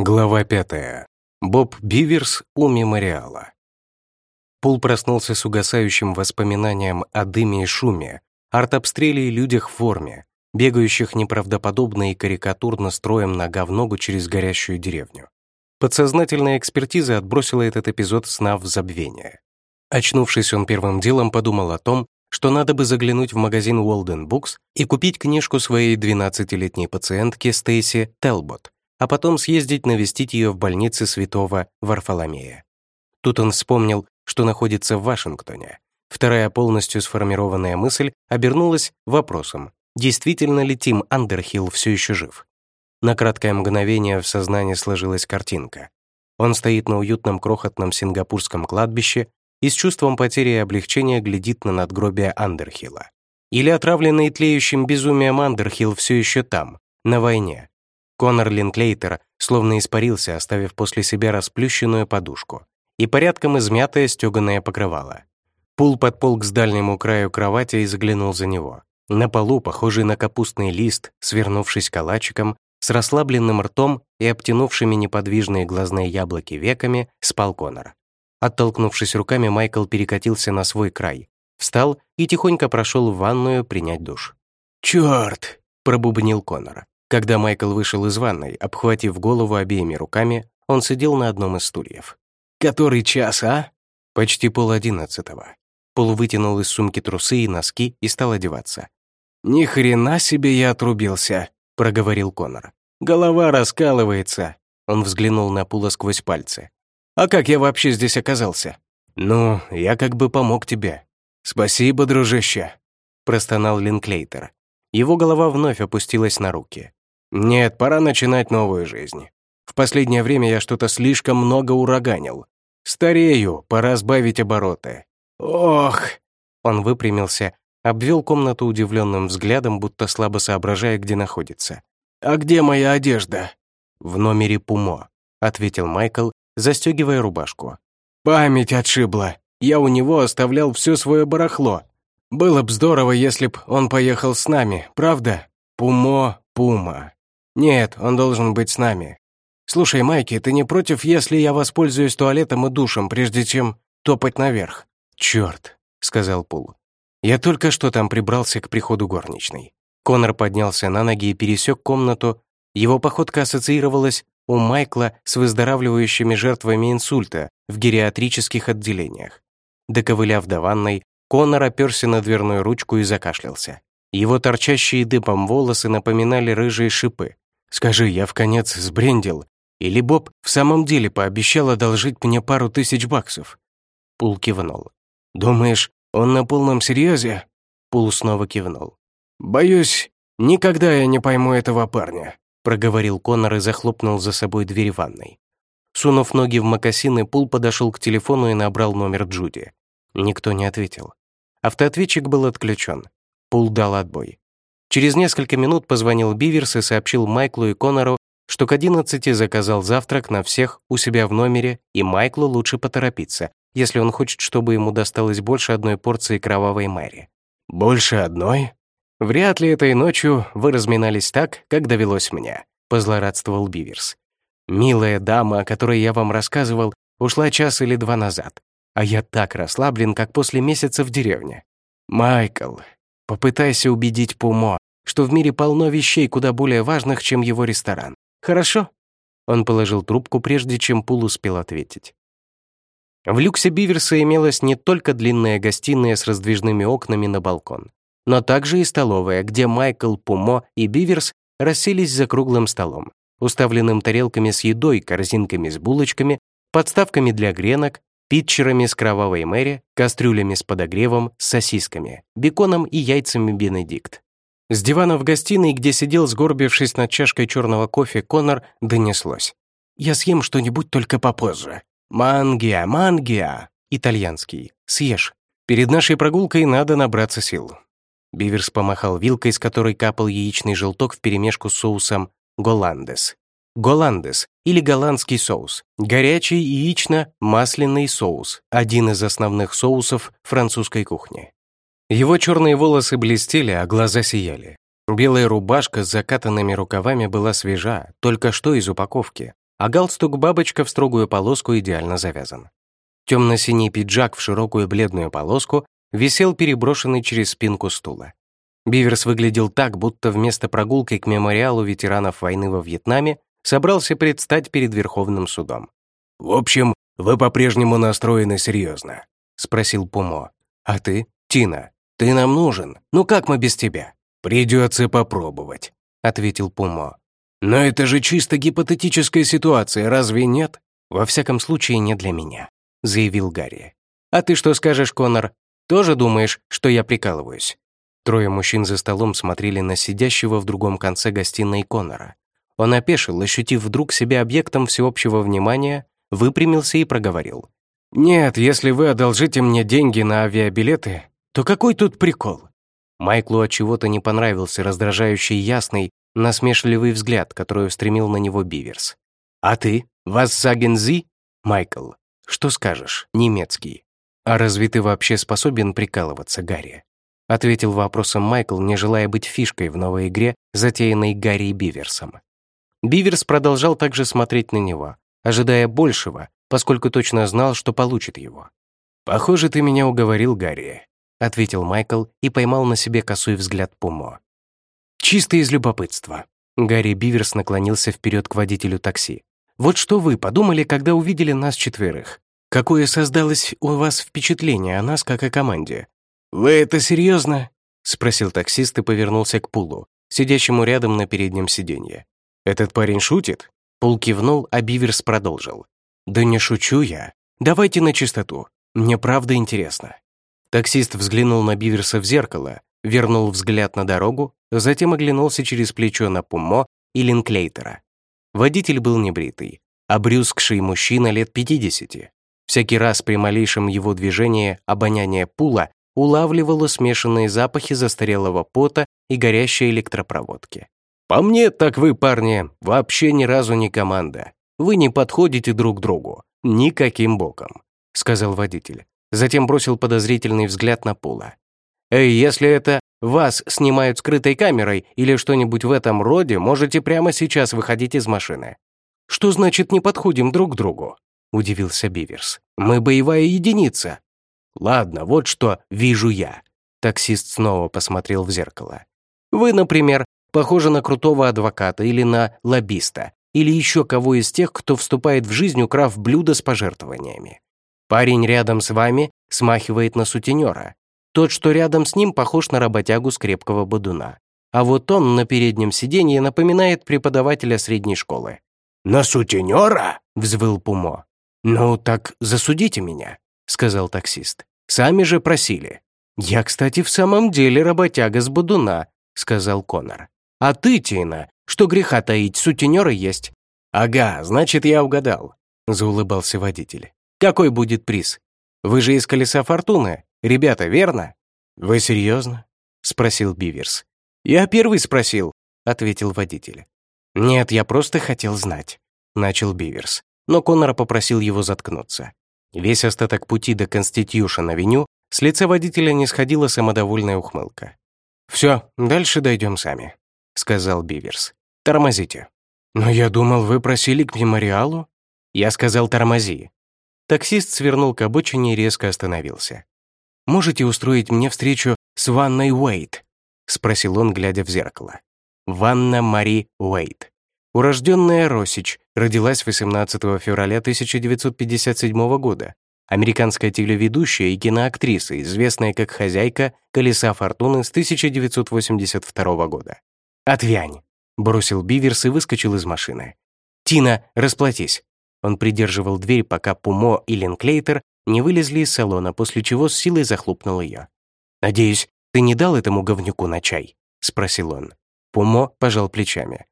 Глава пятая. Боб Биверс у мемориала. Пул проснулся с угасающим воспоминанием о дыме и шуме, артобстреле и людях в форме, бегающих неправдоподобно и карикатурно строем нога в ногу через горящую деревню. Подсознательная экспертиза отбросила этот эпизод сна в забвение. Очнувшись, он первым делом подумал о том, что надо бы заглянуть в магазин Walden Books и купить книжку своей 12-летней пациентки Стейси Телбот, а потом съездить навестить ее в больнице святого Варфоломея. Тут он вспомнил, что находится в Вашингтоне. Вторая полностью сформированная мысль обернулась вопросом, действительно ли Тим Андерхилл все еще жив. На краткое мгновение в сознании сложилась картинка. Он стоит на уютном крохотном сингапурском кладбище и с чувством потери и облегчения глядит на надгробие Андерхилла. Или отравленный тлеющим безумием Андерхилл все еще там, на войне, Конор Линклейтер словно испарился, оставив после себя расплющенную подушку и порядком измятое стеганое покрывало. Пул подполк с дальнему краю кровати и заглянул за него. На полу, похожий на капустный лист, свернувшись калачиком, с расслабленным ртом и обтянувшими неподвижные глазные яблоки веками, спал Конор. Оттолкнувшись руками, Майкл перекатился на свой край, встал и тихонько прошел в ванную принять душ. «Чёрт!» — пробубнил Конор. Когда Майкл вышел из ванной, обхватив голову обеими руками, он сидел на одном из стульев. «Который час, а?» «Почти пол одиннадцатого». Пол вытянул из сумки трусы и носки и стал одеваться. «Ни хрена себе я отрубился», — проговорил Конор. «Голова раскалывается». Он взглянул на Пула сквозь пальцы. «А как я вообще здесь оказался?» «Ну, я как бы помог тебе». «Спасибо, дружище», — простонал Линклейтер. Его голова вновь опустилась на руки. Нет, пора начинать новую жизнь. В последнее время я что-то слишком много ураганил. Старею, пора сбавить обороты. Ох! Он выпрямился, обвел комнату удивленным взглядом, будто слабо соображая, где находится. «А где моя одежда?» «В номере Пумо», — ответил Майкл, застегивая рубашку. «Память отшибла. Я у него оставлял все свое барахло. Было б здорово, если б он поехал с нами, правда? Пумо, Пума. «Нет, он должен быть с нами. Слушай, Майки, ты не против, если я воспользуюсь туалетом и душем, прежде чем топать наверх?» «Чёрт», — сказал Пул. «Я только что там прибрался к приходу горничной». Конор поднялся на ноги и пересек комнату. Его походка ассоциировалась у Майкла с выздоравливающими жертвами инсульта в гериатрических отделениях. Доковыляв до ванной, Конор оперся на дверную ручку и закашлялся. Его торчащие дыбом волосы напоминали рыжие шипы. Скажи, я в конец сбрендил? Или Боб в самом деле пообещал одолжить мне пару тысяч баксов?» Пул кивнул. «Думаешь, он на полном серьезе?» Пул снова кивнул. «Боюсь, никогда я не пойму этого парня», проговорил Коннор и захлопнул за собой дверь ванной. Сунув ноги в мокасины, Пул подошел к телефону и набрал номер Джуди. Никто не ответил. Автоответчик был отключен. Пул дал отбой. Через несколько минут позвонил Биверс и сообщил Майклу и Конору, что к 11 заказал завтрак на всех у себя в номере, и Майклу лучше поторопиться, если он хочет, чтобы ему досталось больше одной порции кровавой Мэри. «Больше одной?» «Вряд ли этой ночью вы разминались так, как довелось мне», — позлорадствовал Биверс. «Милая дама, о которой я вам рассказывал, ушла час или два назад, а я так расслаблен, как после месяца в деревне. Майкл, попытайся убедить Пумо, что в мире полно вещей куда более важных, чем его ресторан. Хорошо?» Он положил трубку, прежде чем Пул успел ответить. В люксе Биверса имелась не только длинная гостиная с раздвижными окнами на балкон, но также и столовая, где Майкл, Пумо и Биверс расселись за круглым столом, уставленным тарелками с едой, корзинками с булочками, подставками для гренок, питчерами с кровавой мэри, кастрюлями с подогревом, с сосисками, беконом и яйцами Бенедикт. С дивана в гостиной, где сидел, сгорбившись над чашкой черного кофе, Конор донеслось. «Я съем что-нибудь только попозже. Мангия, мангия!» Итальянский. «Съешь. Перед нашей прогулкой надо набраться сил». Биверс помахал вилкой, с которой капал яичный желток вперемешку с соусом голландес. Голландес или голландский соус. Горячий яично-масляный соус. Один из основных соусов французской кухни. Его черные волосы блестели, а глаза сияли. Белая рубашка с закатанными рукавами была свежа, только что из упаковки. а галстук-бабочка в строгую полоску идеально завязан. Темно-синий пиджак в широкую бледную полоску висел переброшенный через спинку стула. Биверс выглядел так, будто вместо прогулки к мемориалу ветеранов войны во Вьетнаме собрался предстать перед Верховным судом. «В общем, вы по-прежнему настроены серьезно?» — спросил Пумо. «А ты, Тина, ты нам нужен. Ну как мы без тебя?» «Придется попробовать», — ответил Пумо. «Но это же чисто гипотетическая ситуация, разве нет?» «Во всяком случае, не для меня», — заявил Гарри. «А ты что скажешь, Конор? Тоже думаешь, что я прикалываюсь?» Трое мужчин за столом смотрели на сидящего в другом конце гостиной Конора. Он опешил, ощутив вдруг себя объектом всеобщего внимания, выпрямился и проговорил. «Нет, если вы одолжите мне деньги на авиабилеты, то какой тут прикол?» Майклу от чего-то не понравился раздражающий ясный, насмешливый взгляд, который устремил на него Биверс. «А ты? Вас Сагензи?» «Майкл, что скажешь, немецкий?» «А разве ты вообще способен прикалываться, Гарри?» ответил вопросом Майкл, не желая быть фишкой в новой игре, затеянной Гарри Биверсом. Биверс продолжал также смотреть на него, ожидая большего, поскольку точно знал, что получит его. «Похоже, ты меня уговорил, Гарри», — ответил Майкл и поймал на себе косой взгляд Пумо. «Чисто из любопытства». Гарри Биверс наклонился вперед к водителю такси. «Вот что вы подумали, когда увидели нас четверых? Какое создалось у вас впечатление о нас, как о команде? «Вы это серьезно?» — спросил таксист и повернулся к Пулу, сидящему рядом на переднем сиденье. «Этот парень шутит?» Пул кивнул, а Биверс продолжил. «Да не шучу я. Давайте на чистоту. Мне правда интересно». Таксист взглянул на Биверса в зеркало, вернул взгляд на дорогу, затем оглянулся через плечо на Пумо и Линклейтера. Водитель был небритый, обрюзгший мужчина лет 50. Всякий раз при малейшем его движении обоняние Пула улавливала смешанные запахи застарелого пота и горящей электропроводки. «По мне, так вы, парни, вообще ни разу не команда. Вы не подходите друг другу. Никаким боком», — сказал водитель. Затем бросил подозрительный взгляд на Пула. «Эй, если это вас снимают скрытой камерой или что-нибудь в этом роде, можете прямо сейчас выходить из машины». «Что значит не подходим друг к другу?» — удивился Биверс. «Мы боевая единица. Ладно, вот что вижу я. Таксист снова посмотрел в зеркало. Вы, например, похожи на крутого адвоката или на лоббиста, или еще кого из тех, кто вступает в жизнь, украв блюдо с пожертвованиями. Парень рядом с вами смахивает на сутенера. Тот, что рядом с ним, похож на работягу с крепкого бодуна. А вот он на переднем сиденье напоминает преподавателя средней школы. «На сутенера?» — взвыл Пумо. «Ну, так засудите меня», — сказал таксист. Сами же просили. «Я, кстати, в самом деле работяга с Бодуна», — сказал Конор. «А ты, Тина, что греха таить, сутенера есть?» «Ага, значит, я угадал», — заулыбался водитель. «Какой будет приз? Вы же из колеса фортуны, ребята, верно?» «Вы серьезно?» — спросил Биверс. «Я первый спросил», — ответил водитель. «Нет, я просто хотел знать», — начал Биверс. Но Коннор попросил его заткнуться. Весь остаток пути до Конститюшн-авеню с лица водителя не сходила самодовольная ухмылка. «Все, дальше дойдем сами», — сказал Биверс. «Тормозите». «Но я думал, вы просили к мемориалу?» Я сказал «тормози». Таксист свернул к обочине и резко остановился. «Можете устроить мне встречу с Ванной Уэйт?» — спросил он, глядя в зеркало. Ванна Мари Уэйт. Урожденная Росич родилась 18 февраля 1957 года. Американская телеведущая и киноактриса, известная как хозяйка «Колеса фортуны» с 1982 года. «Отвянь!» — бросил Биверс и выскочил из машины. «Тина, расплатись!» Он придерживал дверь, пока Пумо и Линклейтер не вылезли из салона, после чего с силой захлопнул ее. «Надеюсь, ты не дал этому говнюку на чай?» — спросил он. Пумо пожал плечами.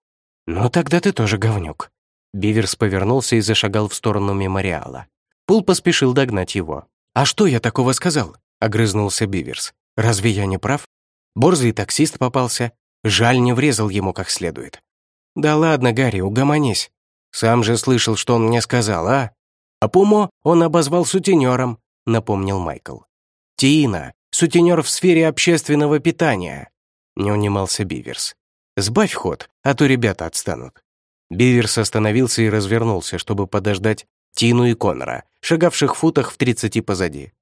«Ну тогда ты тоже говнюк». Биверс повернулся и зашагал в сторону мемориала. Пул поспешил догнать его. «А что я такого сказал?» — огрызнулся Биверс. «Разве я не прав? Борзый таксист попался. Жаль, не врезал ему как следует». «Да ладно, Гарри, угомонись. Сам же слышал, что он мне сказал, а?» «А Пумо он обозвал сутенером», — напомнил Майкл. «Тина, сутенер в сфере общественного питания», — не унимался Биверс. Сбавь ход, а то ребята отстанут». Биверс остановился и развернулся, чтобы подождать Тину и Конора, шагавших в футах в тридцати позади.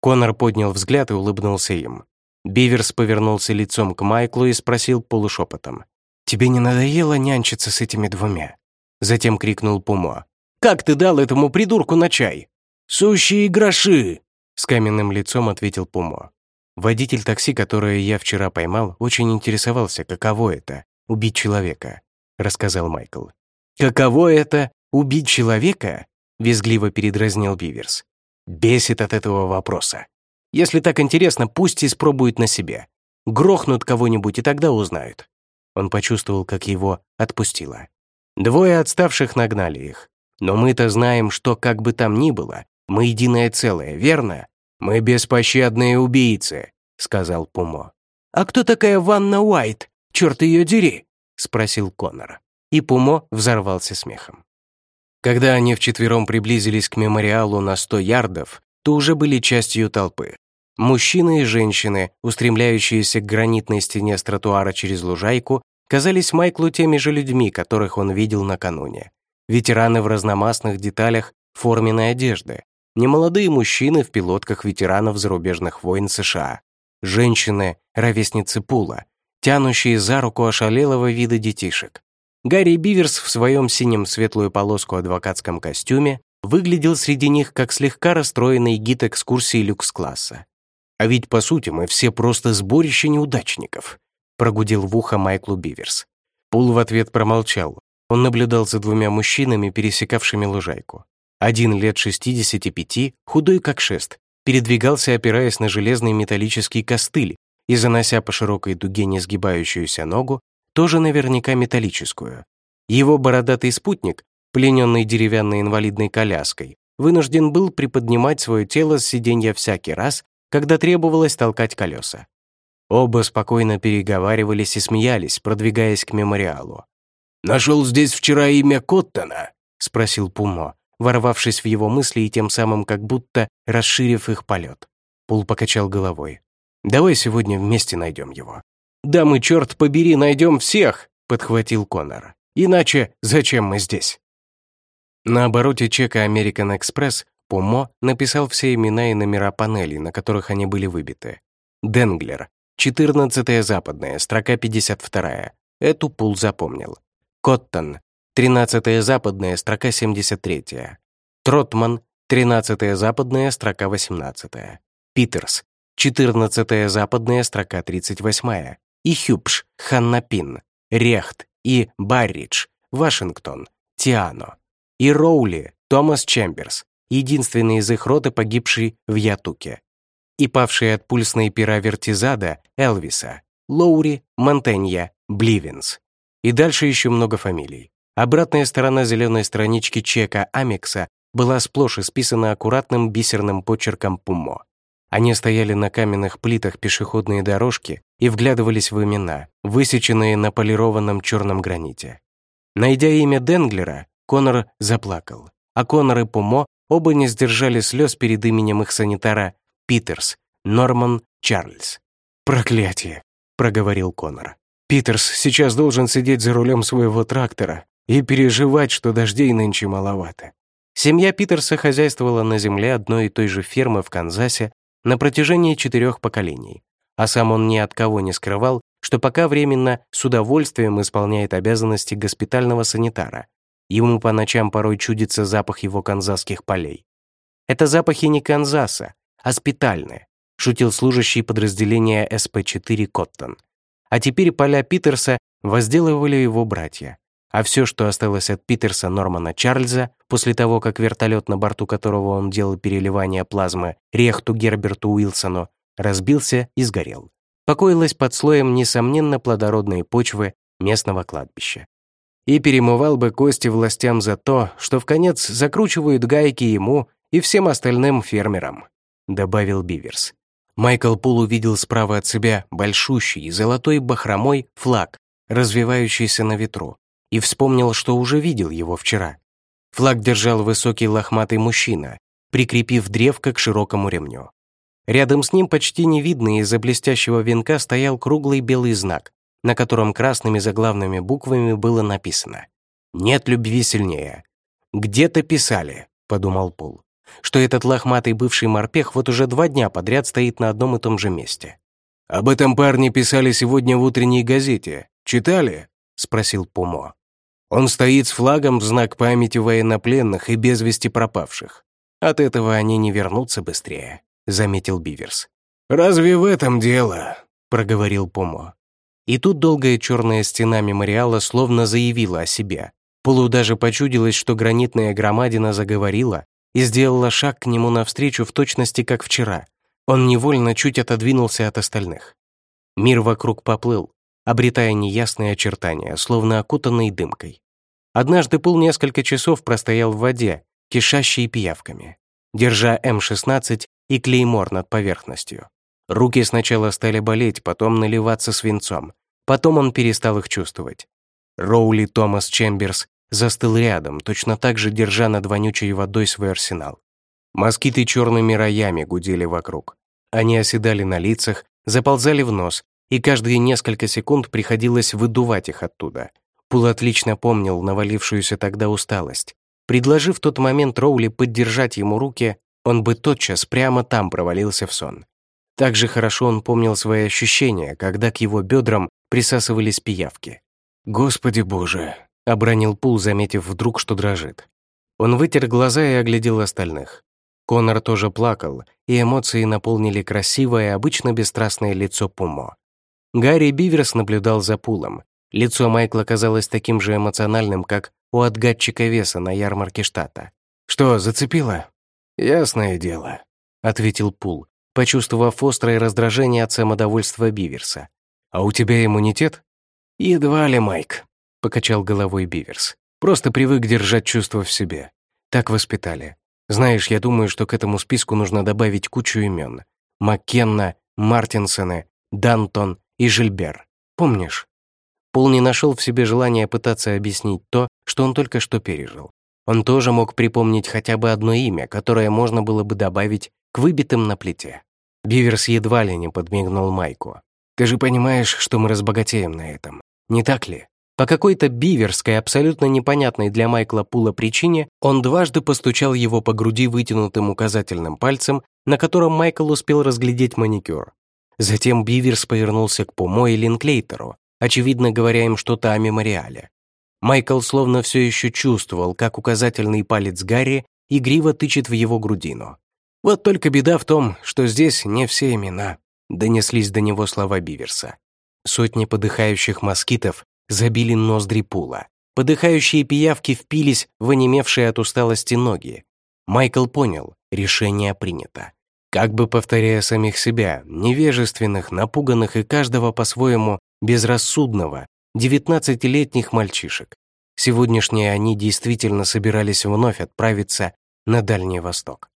Конор поднял взгляд и улыбнулся им. Биверс повернулся лицом к Майклу и спросил полушепотом. «Тебе не надоело нянчиться с этими двумя?» Затем крикнул Пумо. «Как ты дал этому придурку на чай?» «Сущие гроши!» С каменным лицом ответил Пумо. Водитель такси, которое я вчера поймал, очень интересовался, каково это — убить человека, рассказал Майкл. «Каково это — убить человека?» — визгливо передразнил Биверс. «Бесит от этого вопроса. Если так интересно, пусть испробуют на себе. Грохнут кого-нибудь, и тогда узнают». Он почувствовал, как его отпустило. Двое отставших нагнали их. Но мы-то знаем, что как бы там ни было, мы единое целое, верно? Мы беспощадные убийцы, сказал Пумо. А кто такая Ванна Уайт? Черт ее дери, спросил Коннор. И Пумо взорвался смехом. Когда они вчетвером приблизились к мемориалу на сто ярдов, то уже были частью толпы. Мужчины и женщины, устремляющиеся к гранитной стене с тротуара через лужайку, казались Майклу теми же людьми, которых он видел накануне. Ветераны в разномастных деталях форменной одежды, немолодые мужчины в пилотках ветеранов зарубежных войн США, женщины, ровесницы Пула, тянущие за руку ошалелого вида детишек. Гарри Биверс в своем синем светлую полоску адвокатском костюме выглядел среди них как слегка расстроенный гид экскурсии люкс-класса. А ведь, по сути, мы все просто сборище неудачников прогудел в ухо Майклу Биверс. Пул в ответ промолчал. Он наблюдал за двумя мужчинами, пересекавшими лужайку. Один лет 65, худой как шест, передвигался, опираясь на железный металлический костыль и занося по широкой дуге несгибающуюся ногу, тоже наверняка металлическую. Его бородатый спутник, плененный деревянной инвалидной коляской, вынужден был приподнимать свое тело с сиденья всякий раз, когда требовалось толкать колеса. Оба спокойно переговаривались и смеялись, продвигаясь к мемориалу. «Нашел здесь вчера имя Коттона?» — спросил Пумо, ворвавшись в его мысли и тем самым как будто расширив их полет. Пул покачал головой. «Давай сегодня вместе найдем его». «Да мы, черт побери, найдем всех!» — подхватил Конор. «Иначе зачем мы здесь?» На обороте чека American Express Пумо написал все имена и номера панелей, на которых они были выбиты. Денглер, 14 западная, строка 52. Эту Пул запомнил. Коттон, 13 западная, строка 73. Тротман, 13 западная, строка 18. Питерс, 14 западная, строка 38. И Хюбш, Ханнапин, Рехт и Барридж, Вашингтон, Тиано. И Роули, Томас Чемберс, единственный из их роты, погибший в Ятуке и павшие от пуль снайпера Вертизада, Элвиса, Лоури, Монтенья, Бливенс. И дальше еще много фамилий. Обратная сторона зеленой странички чека Амекса была сплошь исписана аккуратным бисерным почерком Пумо. Они стояли на каменных плитах пешеходной дорожки и вглядывались в имена, высеченные на полированном черном граните. Найдя имя Денглера, Конор заплакал, а Конор и Пумо оба не сдержали слез перед именем их санитара Питерс, Норман Чарльз. «Проклятие!» — проговорил Конор. «Питерс сейчас должен сидеть за рулем своего трактора и переживать, что дождей нынче маловато». Семья Питерса хозяйствовала на земле одной и той же фермы в Канзасе на протяжении четырех поколений, а сам он ни от кого не скрывал, что пока временно с удовольствием исполняет обязанности госпитального санитара. Ему по ночам порой чудится запах его канзасских полей. Это запахи не Канзаса, Аспитальное, шутил служащий подразделения СП-4 Коттон. А теперь поля Питерса возделывали его братья. А все, что осталось от Питерса Нормана Чарльза, после того, как вертолет, на борту которого он делал переливание плазмы Рехту Герберту Уилсону, разбился и сгорел. Покоилась под слоем, несомненно, плодородной почвы местного кладбища. И перемывал бы кости властям за то, что в конец закручивают гайки ему и всем остальным фермерам. — добавил Биверс. Майкл Пул увидел справа от себя большущий золотой бахромой флаг, развивающийся на ветру, и вспомнил, что уже видел его вчера. Флаг держал высокий лохматый мужчина, прикрепив древко к широкому ремню. Рядом с ним почти невидный из-за блестящего венка стоял круглый белый знак, на котором красными заглавными буквами было написано Нет любви сильнее. Где-то писали, подумал Пул, что этот лохматый бывший морпех вот уже два дня подряд стоит на одном и том же месте. «Об этом парне писали сегодня в утренней газете. Читали?» — спросил Пумо. «Он стоит с флагом в знак памяти военнопленных и без вести пропавших. От этого они не вернутся быстрее», — заметил Биверс. «Разве в этом дело?» — проговорил Пумо. И тут долгая черная стена мемориала словно заявила о себе. Полу даже почудилось, что гранитная громадина заговорила и сделала шаг к нему навстречу в точности, как вчера. Он невольно чуть отодвинулся от остальных. Мир вокруг поплыл, обретая неясные очертания, словно окутанный дымкой. Однажды Пул несколько часов простоял в воде, кишащей пиявками, держа М-16 и клеймор над поверхностью. Руки сначала стали болеть, потом наливаться свинцом. Потом он перестал их чувствовать. Роули Томас Чемберс застыл рядом, точно так же держа над вонючей водой свой арсенал. Москиты черными роями гудели вокруг. Они оседали на лицах, заползали в нос, и каждые несколько секунд приходилось выдувать их оттуда. Пул отлично помнил навалившуюся тогда усталость. Предложив в тот момент Роули поддержать ему руки, он бы тотчас прямо там провалился в сон. Так же хорошо он помнил свои ощущения, когда к его бедрам присасывались пиявки. «Господи боже!» — обронил Пул, заметив вдруг, что дрожит. Он вытер глаза и оглядел остальных. Конор тоже плакал, и эмоции наполнили красивое, обычно бесстрастное лицо Пумо. Гарри Биверс наблюдал за Пулом. Лицо Майкла казалось таким же эмоциональным, как у отгадчика веса на ярмарке штата. «Что, зацепило?» «Ясное дело», — ответил Пул, почувствовав острое раздражение от самодовольства Биверса. «А у тебя иммунитет?» «Едва ли, Майк», — покачал головой Биверс. «Просто привык держать чувства в себе. Так воспитали. Знаешь, я думаю, что к этому списку нужно добавить кучу имен. Маккенна, Мартинсоны, Дантон, и Жильбер. Помнишь? Пол не нашел в себе желания пытаться объяснить то, что он только что пережил. Он тоже мог припомнить хотя бы одно имя, которое можно было бы добавить к выбитым на плите. Биверс едва ли не подмигнул Майку. «Ты же понимаешь, что мы разбогатеем на этом, не так ли?» По какой-то биверской, абсолютно непонятной для Майкла Пула причине, он дважды постучал его по груди вытянутым указательным пальцем, на котором Майкл успел разглядеть маникюр. Затем Биверс повернулся к Пумо и Линклейтеру, очевидно говоря им что-то о мемориале. Майкл словно все еще чувствовал, как указательный палец Гарри игриво тычет в его грудину. «Вот только беда в том, что здесь не все имена», — донеслись до него слова Биверса. Сотни подыхающих москитов забили ноздри пула. Подыхающие пиявки впились в онемевшие от усталости ноги. Майкл понял, решение принято как бы повторяя самих себя, невежественных, напуганных и каждого по-своему безрассудного, девятнадцатилетних мальчишек. Сегодняшние они действительно собирались вновь отправиться на Дальний Восток.